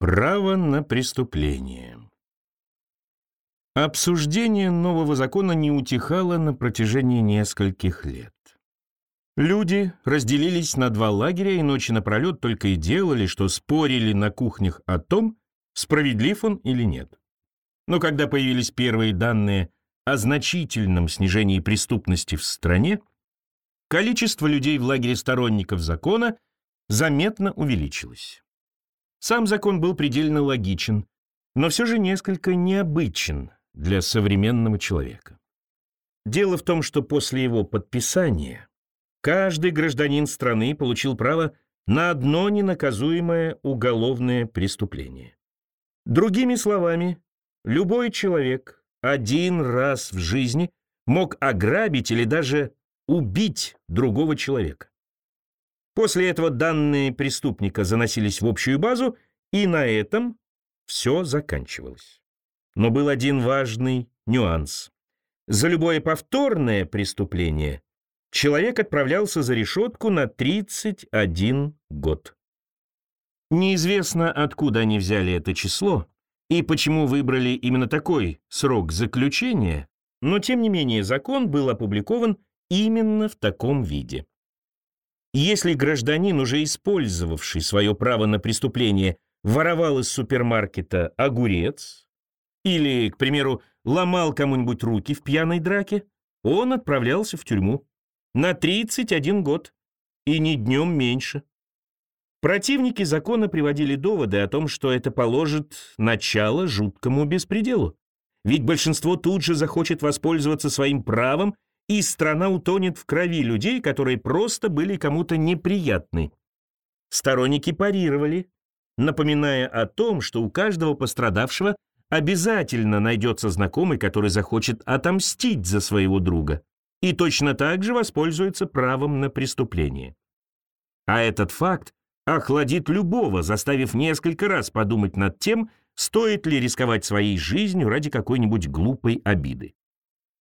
Право на преступление. Обсуждение нового закона не утихало на протяжении нескольких лет. Люди разделились на два лагеря и ночи напролет только и делали, что спорили на кухнях о том, справедлив он или нет. Но когда появились первые данные о значительном снижении преступности в стране, количество людей в лагере сторонников закона заметно увеличилось. Сам закон был предельно логичен, но все же несколько необычен для современного человека. Дело в том, что после его подписания каждый гражданин страны получил право на одно ненаказуемое уголовное преступление. Другими словами, любой человек один раз в жизни мог ограбить или даже убить другого человека. После этого данные преступника заносились в общую базу, и на этом все заканчивалось. Но был один важный нюанс. За любое повторное преступление человек отправлялся за решетку на 31 год. Неизвестно, откуда они взяли это число и почему выбрали именно такой срок заключения, но тем не менее закон был опубликован именно в таком виде. Если гражданин, уже использовавший свое право на преступление, воровал из супермаркета огурец или, к примеру, ломал кому-нибудь руки в пьяной драке, он отправлялся в тюрьму на 31 год и ни днем меньше. Противники закона приводили доводы о том, что это положит начало жуткому беспределу. Ведь большинство тут же захочет воспользоваться своим правом и страна утонет в крови людей, которые просто были кому-то неприятны. Сторонники парировали, напоминая о том, что у каждого пострадавшего обязательно найдется знакомый, который захочет отомстить за своего друга и точно так же воспользуется правом на преступление. А этот факт охладит любого, заставив несколько раз подумать над тем, стоит ли рисковать своей жизнью ради какой-нибудь глупой обиды.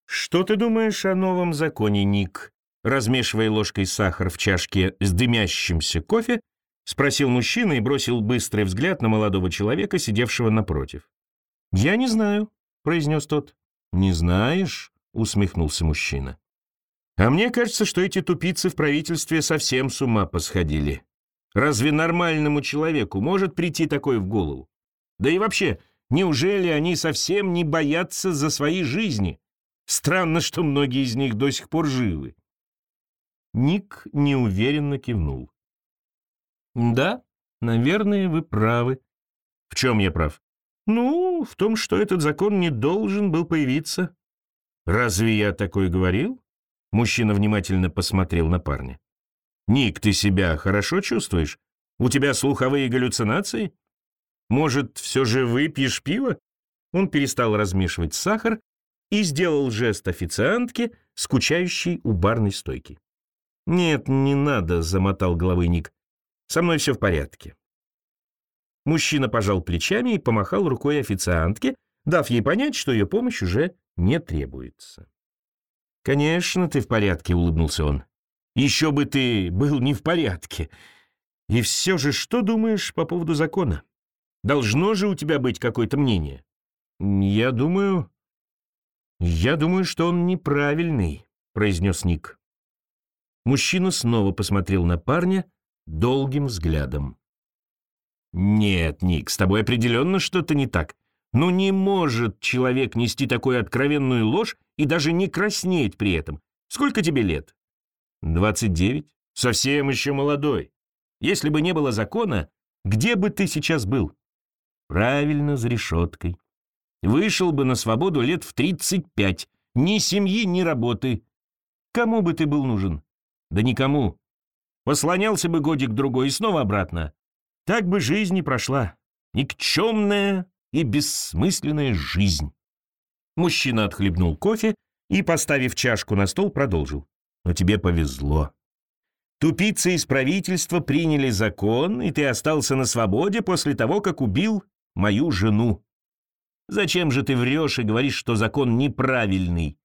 «Что ты думаешь о новом законе, Ник?» Размешивая ложкой сахар в чашке с дымящимся кофе, спросил мужчина и бросил быстрый взгляд на молодого человека, сидевшего напротив. «Я не знаю», — произнес тот. «Не знаешь?» — усмехнулся мужчина. «А мне кажется, что эти тупицы в правительстве совсем с ума посходили. Разве нормальному человеку может прийти такое в голову? Да и вообще, неужели они совсем не боятся за свои жизни?» Странно, что многие из них до сих пор живы. Ник неуверенно кивнул. «Да, наверное, вы правы». «В чем я прав?» «Ну, в том, что этот закон не должен был появиться». «Разве я такое говорил?» Мужчина внимательно посмотрел на парня. «Ник, ты себя хорошо чувствуешь? У тебя слуховые галлюцинации? Может, все же выпьешь пиво?» Он перестал размешивать сахар и сделал жест официантке, скучающей у барной стойки. «Нет, не надо», — замотал головой Ник. «Со мной все в порядке». Мужчина пожал плечами и помахал рукой официантке, дав ей понять, что ее помощь уже не требуется. «Конечно, ты в порядке», — улыбнулся он. «Еще бы ты был не в порядке. И все же, что думаешь по поводу закона? Должно же у тебя быть какое-то мнение?» «Я думаю, «Я думаю, что он неправильный», — произнес Ник. Мужчина снова посмотрел на парня долгим взглядом. «Нет, Ник, с тобой определенно что-то не так. Ну не может человек нести такую откровенную ложь и даже не краснеть при этом. Сколько тебе лет?» «Двадцать девять. Совсем еще молодой. Если бы не было закона, где бы ты сейчас был?» «Правильно, за решеткой. Вышел бы на свободу лет в 35. Ни семьи, ни работы. Кому бы ты был нужен? Да никому. Послонялся бы годик-другой и снова обратно. Так бы жизнь не прошла. Никчемная и бессмысленная жизнь. Мужчина отхлебнул кофе и, поставив чашку на стол, продолжил. Но тебе повезло. Тупицы из правительства приняли закон, и ты остался на свободе после того, как убил мою жену. Зачем же ты врешь и говоришь, что закон неправильный?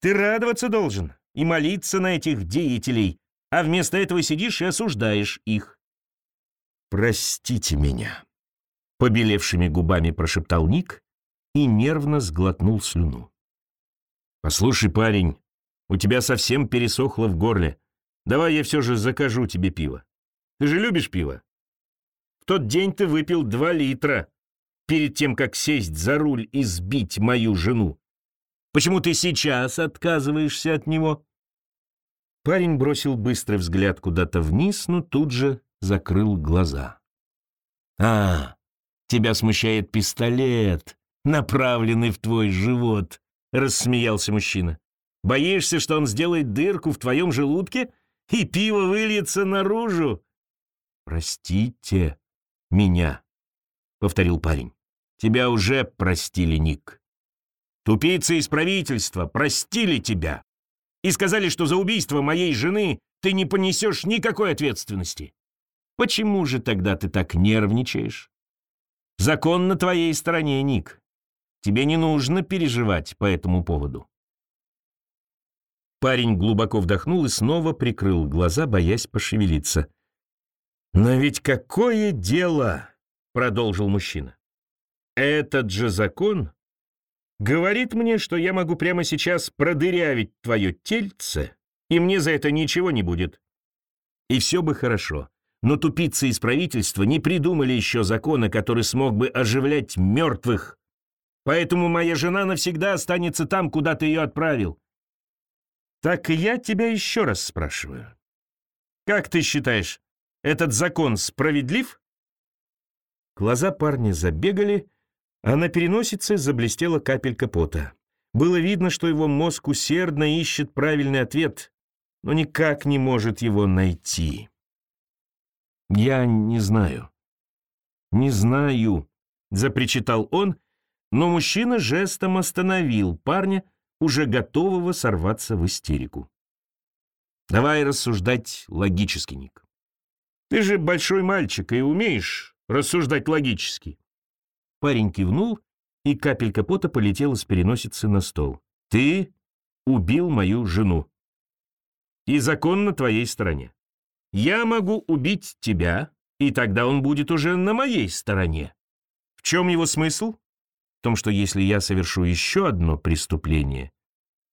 Ты радоваться должен и молиться на этих деятелей, а вместо этого сидишь и осуждаешь их. Простите меня. Побелевшими губами прошептал Ник и нервно сглотнул слюну. «Послушай, парень, у тебя совсем пересохло в горле. Давай я все же закажу тебе пиво. Ты же любишь пиво? В тот день ты выпил два литра перед тем, как сесть за руль и сбить мою жену. Почему ты сейчас отказываешься от него?» Парень бросил быстрый взгляд куда-то вниз, но тут же закрыл глаза. «А, тебя смущает пистолет, направленный в твой живот», — рассмеялся мужчина. «Боишься, что он сделает дырку в твоем желудке, и пиво выльется наружу?» «Простите меня», — повторил парень. «Тебя уже простили, Ник. Тупицы из правительства простили тебя и сказали, что за убийство моей жены ты не понесешь никакой ответственности. Почему же тогда ты так нервничаешь? Закон на твоей стороне, Ник. Тебе не нужно переживать по этому поводу. Парень глубоко вдохнул и снова прикрыл глаза, боясь пошевелиться. «Но ведь какое дело!» — продолжил мужчина. «Этот же закон Говорит мне, что я могу прямо сейчас продырявить твое тельце, и мне за это ничего не будет. И все бы хорошо. Но тупицы из правительства не придумали еще закона, который смог бы оживлять мертвых. Поэтому моя жена навсегда останется там, куда ты ее отправил. Так я тебя еще раз спрашиваю. Как ты считаешь, этот закон справедлив? Глаза парня забегали, а на переносице заблестела капелька пота. Было видно, что его мозг усердно ищет правильный ответ, но никак не может его найти. «Я не знаю. Не знаю», — запричитал он, но мужчина жестом остановил парня, уже готового сорваться в истерику. «Давай рассуждать логически, Ник. Ты же большой мальчик и умеешь рассуждать логически. Парень кивнул, и капелька пота полетела с переносицы на стол. «Ты убил мою жену. И закон на твоей стороне. Я могу убить тебя, и тогда он будет уже на моей стороне. В чем его смысл? В том, что если я совершу еще одно преступление,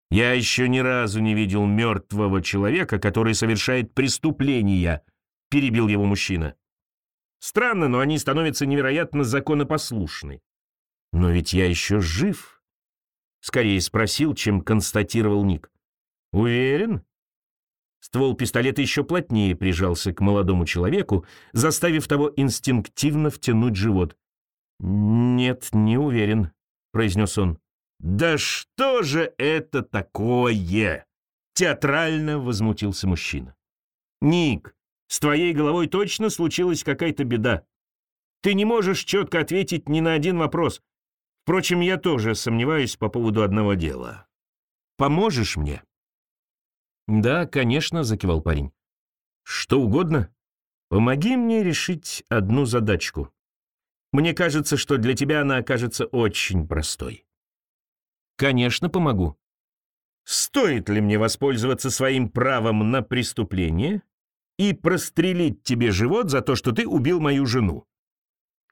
я еще ни разу не видел мертвого человека, который совершает преступления, перебил его мужчина. Странно, но они становятся невероятно законопослушны. Но ведь я еще жив. Скорее спросил, чем констатировал Ник. Уверен? Ствол пистолета еще плотнее прижался к молодому человеку, заставив того инстинктивно втянуть живот. «Нет, не уверен», — произнес он. «Да что же это такое?» — театрально возмутился мужчина. «Ник, с твоей головой точно случилась какая-то беда. Ты не можешь четко ответить ни на один вопрос. Впрочем, я тоже сомневаюсь по поводу одного дела. Поможешь мне?» «Да, конечно», — закивал парень. «Что угодно. Помоги мне решить одну задачку. Мне кажется, что для тебя она окажется очень простой». «Конечно, помогу». «Стоит ли мне воспользоваться своим правом на преступление и прострелить тебе живот за то, что ты убил мою жену?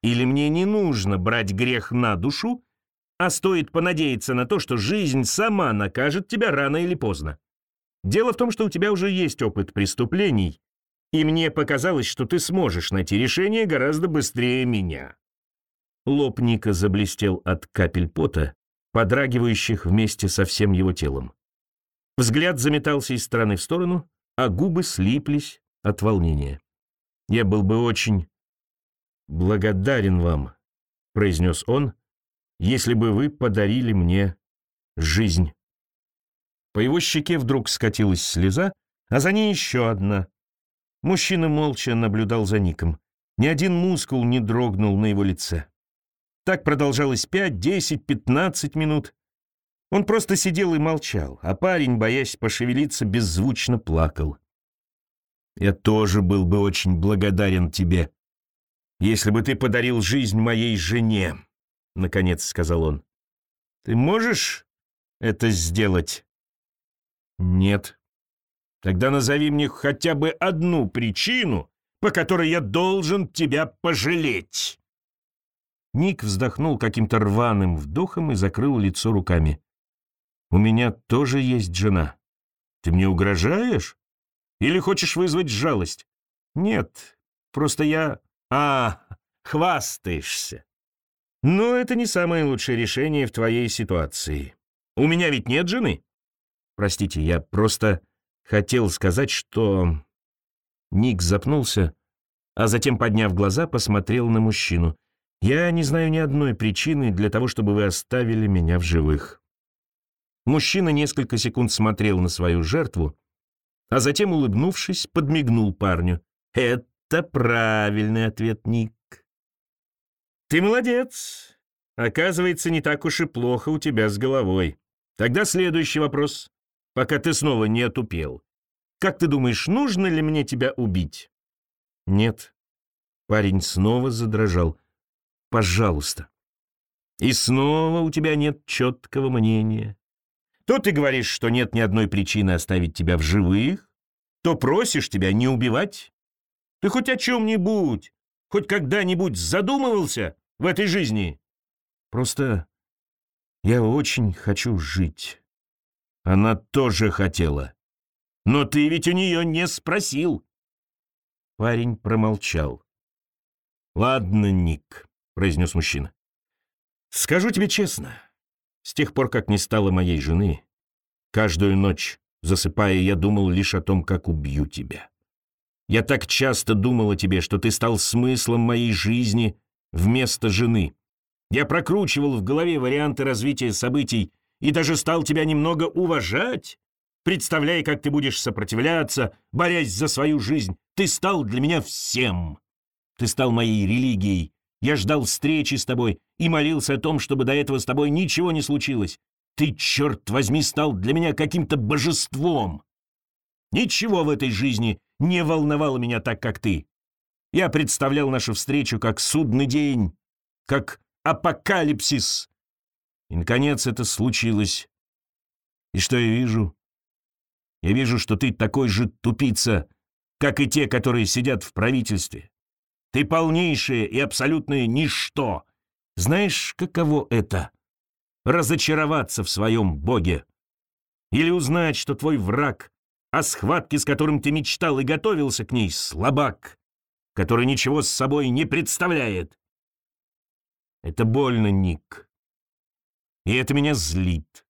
Или мне не нужно брать грех на душу, а стоит понадеяться на то, что жизнь сама накажет тебя рано или поздно? Дело в том, что у тебя уже есть опыт преступлений, и мне показалось, что ты сможешь найти решение гораздо быстрее меня». Лоб Ника заблестел от капель пота, подрагивающих вместе со всем его телом. Взгляд заметался из стороны в сторону, а губы слиплись от волнения. «Я был бы очень благодарен вам», — произнес он, «если бы вы подарили мне жизнь». По его щеке вдруг скатилась слеза, а за ней еще одна. Мужчина молча наблюдал за Ником. Ни один мускул не дрогнул на его лице. Так продолжалось пять, десять, пятнадцать минут. Он просто сидел и молчал, а парень, боясь пошевелиться, беззвучно плакал. Я тоже был бы очень благодарен тебе, если бы ты подарил жизнь моей жене, — наконец сказал он. Ты можешь это сделать? Нет. Тогда назови мне хотя бы одну причину, по которой я должен тебя пожалеть. Ник вздохнул каким-то рваным вдохом и закрыл лицо руками. «У меня тоже есть жена. Ты мне угрожаешь? Или хочешь вызвать жалость?» «Нет, просто я...» «А, хвастаешься!» «Но это не самое лучшее решение в твоей ситуации. У меня ведь нет жены?» «Простите, я просто хотел сказать, что...» Ник запнулся, а затем, подняв глаза, посмотрел на мужчину. «Я не знаю ни одной причины для того, чтобы вы оставили меня в живых». Мужчина несколько секунд смотрел на свою жертву, а затем, улыбнувшись, подмигнул парню. «Это правильный ответ, Ник. Ты молодец. Оказывается, не так уж и плохо у тебя с головой. Тогда следующий вопрос, пока ты снова не отупел. Как ты думаешь, нужно ли мне тебя убить?» «Нет». Парень снова задрожал. «Пожалуйста». «И снова у тебя нет четкого мнения. То ты говоришь, что нет ни одной причины оставить тебя в живых, то просишь тебя не убивать. Ты хоть о чем-нибудь, хоть когда-нибудь задумывался в этой жизни? Просто я очень хочу жить. Она тоже хотела. Но ты ведь у нее не спросил. Парень промолчал. «Ладно, Ник», — произнес мужчина. «Скажу тебе честно, с тех пор, как не стало моей жены, каждую ночь, засыпая, я думал лишь о том, как убью тебя. Я так часто думал о тебе, что ты стал смыслом моей жизни вместо жены. Я прокручивал в голове варианты развития событий и даже стал тебя немного уважать, представляя, как ты будешь сопротивляться, борясь за свою жизнь. Ты стал для меня всем. Ты стал моей религией. Я ждал встречи с тобой и молился о том, чтобы до этого с тобой ничего не случилось. Ты, черт возьми, стал для меня каким-то божеством. Ничего в этой жизни не волновало меня так, как ты. Я представлял нашу встречу как судный день, как апокалипсис. И, наконец, это случилось. И что я вижу? Я вижу, что ты такой же тупица, как и те, которые сидят в правительстве. Ты полнейшее и абсолютное ничто. Знаешь, каково это? Разочароваться в своем Боге. Или узнать, что твой враг, о схватке, с которым ты мечтал и готовился к ней, слабак, который ничего с собой не представляет. Это больно, Ник. И это меня злит.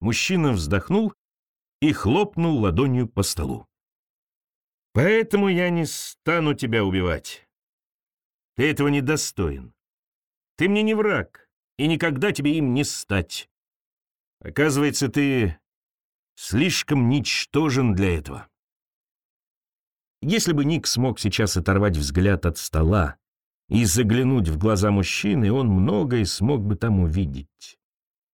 Мужчина вздохнул и хлопнул ладонью по столу. «Поэтому я не стану тебя убивать. Ты этого не достоин. Ты мне не враг, и никогда тебе им не стать. Оказывается, ты слишком ничтожен для этого». Если бы Ник смог сейчас оторвать взгляд от стола и заглянуть в глаза мужчины, он многое смог бы там увидеть.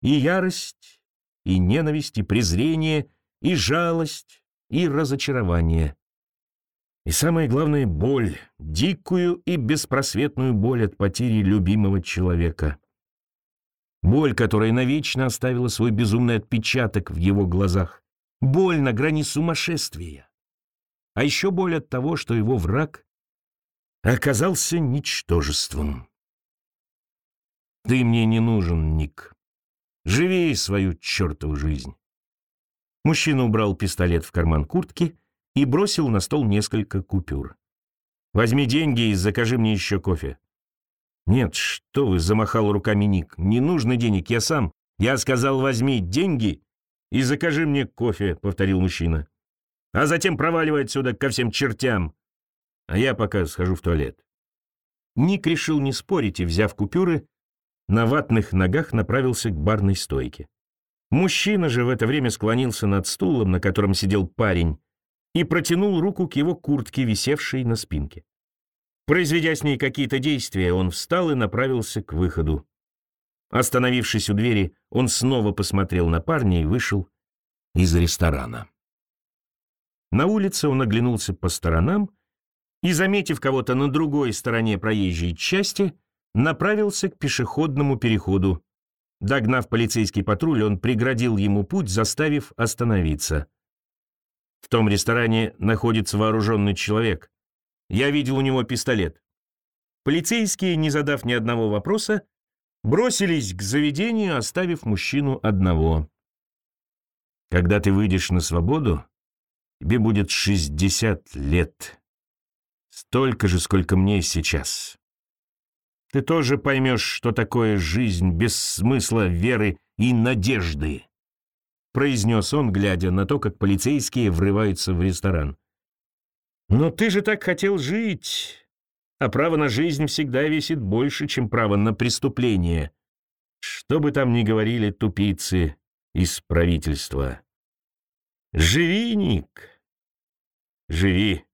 И ярость, и ненависть, и презрение — и жалость, и разочарование. И самое главное — боль, дикую и беспросветную боль от потери любимого человека. Боль, которая навечно оставила свой безумный отпечаток в его глазах. Боль на грани сумасшествия. А еще боль от того, что его враг оказался ничтожеством. Ты мне не нужен, Ник. Живи свою чертову жизнь. Мужчина убрал пистолет в карман куртки и бросил на стол несколько купюр. «Возьми деньги и закажи мне еще кофе». «Нет, что вы», — замахал руками Ник. «Не нужно денег, я сам. Я сказал, возьми деньги и закажи мне кофе», — повторил мужчина. «А затем проваливай отсюда ко всем чертям. А я пока схожу в туалет». Ник решил не спорить и, взяв купюры, на ватных ногах направился к барной стойке. Мужчина же в это время склонился над стулом, на котором сидел парень, и протянул руку к его куртке, висевшей на спинке. Произведя с ней какие-то действия, он встал и направился к выходу. Остановившись у двери, он снова посмотрел на парня и вышел из ресторана. На улице он оглянулся по сторонам и, заметив кого-то на другой стороне проезжей части, направился к пешеходному переходу, Догнав полицейский патруль, он преградил ему путь, заставив остановиться. В том ресторане находится вооруженный человек. Я видел у него пистолет. Полицейские, не задав ни одного вопроса, бросились к заведению, оставив мужчину одного. Когда ты выйдешь на свободу, тебе будет 60 лет. Столько же, сколько мне сейчас. Ты тоже поймешь, что такое жизнь без смысла, веры и надежды», — произнес он, глядя на то, как полицейские врываются в ресторан. «Но ты же так хотел жить, а право на жизнь всегда весит больше, чем право на преступление. Что бы там ни говорили тупицы из правительства. Живи, Ник, живи».